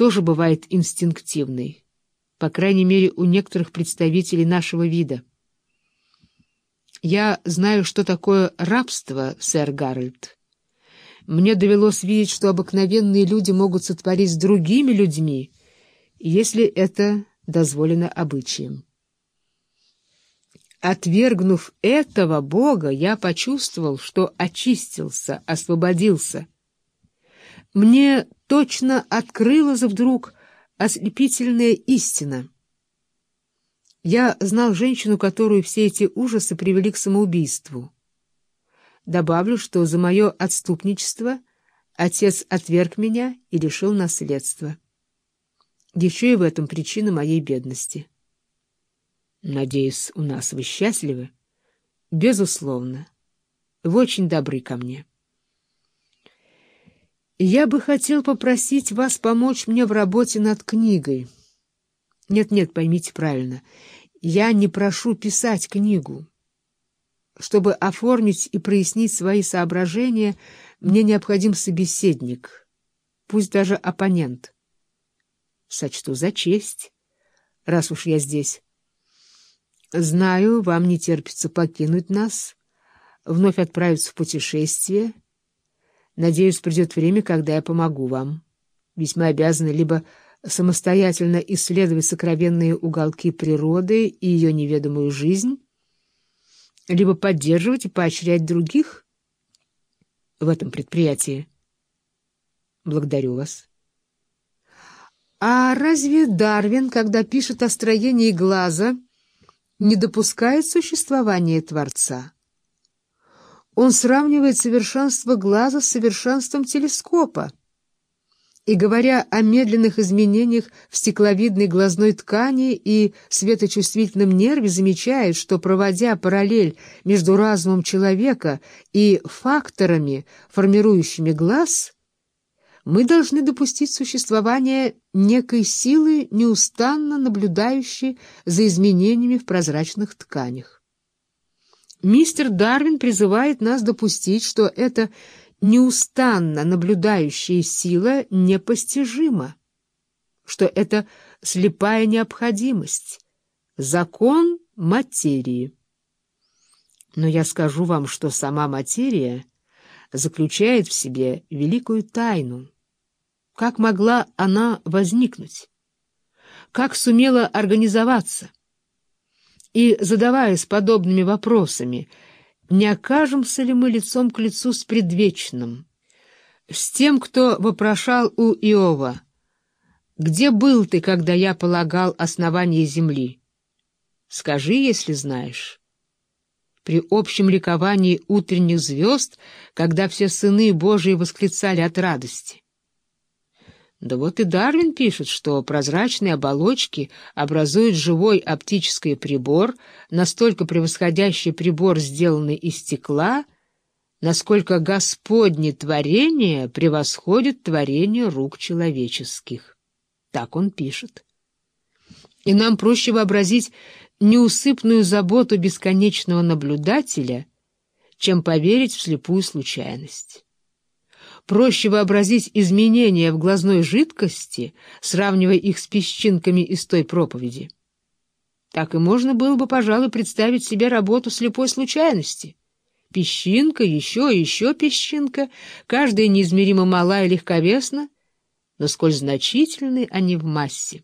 тоже бывает инстинктивной, по крайней мере, у некоторых представителей нашего вида. Я знаю, что такое рабство, сэр Гарольд. Мне довелось видеть, что обыкновенные люди могут сотворить с другими людьми, если это дозволено обычаем. Отвергнув этого Бога, я почувствовал, что очистился, освободился. Мне точно открылась вдруг ослепительная истина. Я знал женщину, которую все эти ужасы привели к самоубийству. Добавлю, что за мое отступничество отец отверг меня и лишил наследства. Еще и в этом причина моей бедности. Надеюсь, у нас вы счастливы? Безусловно. Вы очень добры ко мне. Я бы хотел попросить вас помочь мне в работе над книгой. Нет-нет, поймите правильно. Я не прошу писать книгу. Чтобы оформить и прояснить свои соображения, мне необходим собеседник, пусть даже оппонент. Сочту за честь, раз уж я здесь. Знаю, вам не терпится покинуть нас, вновь отправиться в путешествие. Надеюсь, придет время, когда я помогу вам. Весьма обязаны либо самостоятельно исследовать сокровенные уголки природы и ее неведомую жизнь, либо поддерживать и поощрять других в этом предприятии. Благодарю вас. А разве Дарвин, когда пишет о строении глаза, не допускает существования Творца. Он сравнивает совершенство глаза с совершенством телескопа. И, говоря о медленных изменениях в стекловидной глазной ткани и светочувствительном нерве, замечает, что, проводя параллель между разумом человека и факторами, формирующими глаз, мы должны допустить существование некой силы, неустанно наблюдающей за изменениями в прозрачных тканях. Мистер Дарвин призывает нас допустить, что эта неустанно наблюдающая сила непостижима, что это слепая необходимость, закон материи. Но я скажу вам, что сама материя заключает в себе великую тайну. Как могла она возникнуть? Как сумела организоваться? И, задаваясь подобными вопросами, не окажемся ли мы лицом к лицу с предвечным, с тем, кто вопрошал у Иова, «Где был ты, когда я полагал основание земли? Скажи, если знаешь» при общем ликовании утренних звезд, когда все сыны Божии восклицали от радости. Да вот и Дарвин пишет, что прозрачные оболочки образуют живой оптический прибор, настолько превосходящий прибор, сделанный из стекла, насколько Господне творение превосходит творение рук человеческих. Так он пишет. И нам проще вообразить неусыпную заботу бесконечного наблюдателя, чем поверить в слепую случайность. Проще вообразить изменения в глазной жидкости, сравнивая их с песчинками из той проповеди. Так и можно было бы, пожалуй, представить себе работу слепой случайности. Песчинка, еще и еще песчинка, каждая неизмеримо мала и легковесна, но сколь значительны они в массе.